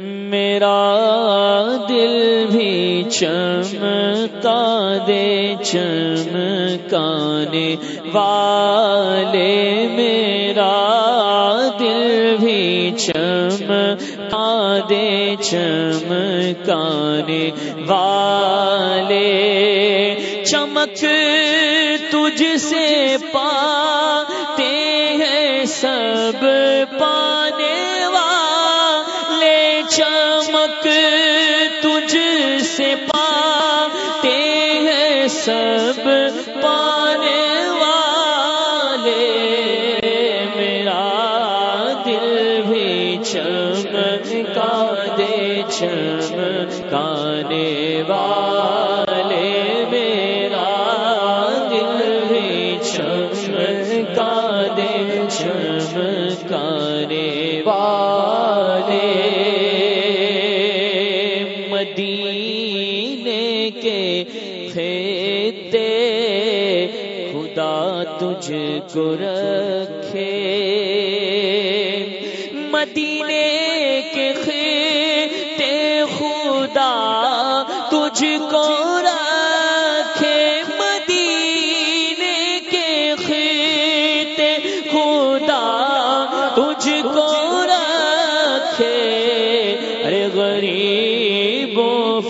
میرا دل بھی چمکا دے، چمکانے والے میرا دل بھی چمکا دے، چمکانے والے۔ چمک تجھ سے پاتے ہیں سب پانے۔ چمک تجھ سے پاتے ہیں سب پانے والے۔ میرا دل بھی چمکا دے چمکانے والے۔ میرا دل بھی چمکا دے چمکانے والے۔ کھیتے خدا تجھ کو رکھے۔ مدینے کے خیتے، خدا تجھ کو رکھے۔ مدینے کے خیتے، خدا تجھ کو رکھے۔ ارے غریب و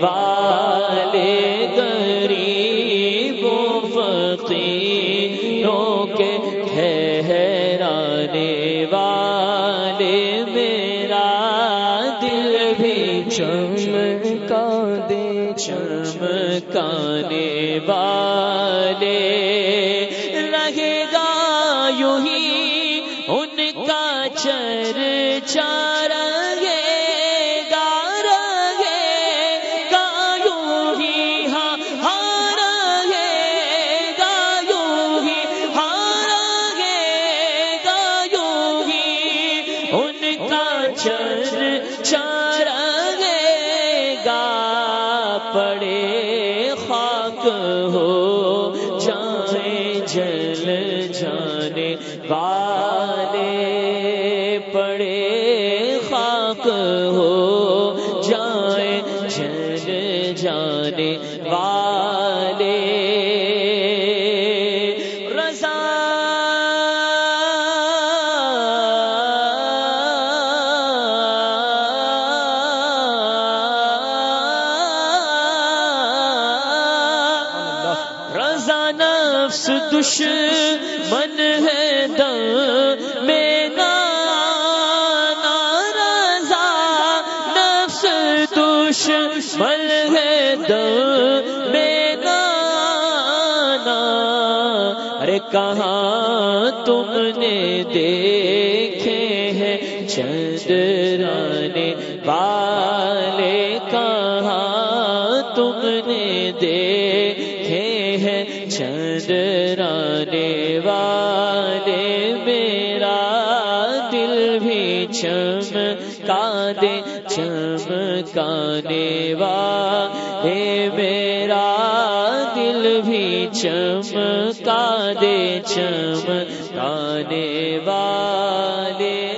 والے غریب و فقیروں کے ٹھہرانے والے، میرا دل بھی چمکا دے چمکانے والے۔ رہے گا یوں ہی ان کا چر چار چر چار گا پڑے خاک ہو جائیں جل جانے والے پڑے خاک ہو جائیں جل جانے والے نفس دشمن ہے دم میں نانا رضا، نفس دشمن ہے دم میں نانا ارے کہاں تم نے دیکھے ہیں چندرانے والے؟ کہاں تم نے دیکھے چندرانے والے میرا دل بھی چمکا دے چمکانے والے میرا دل بھی چمکا دے چمکانے والے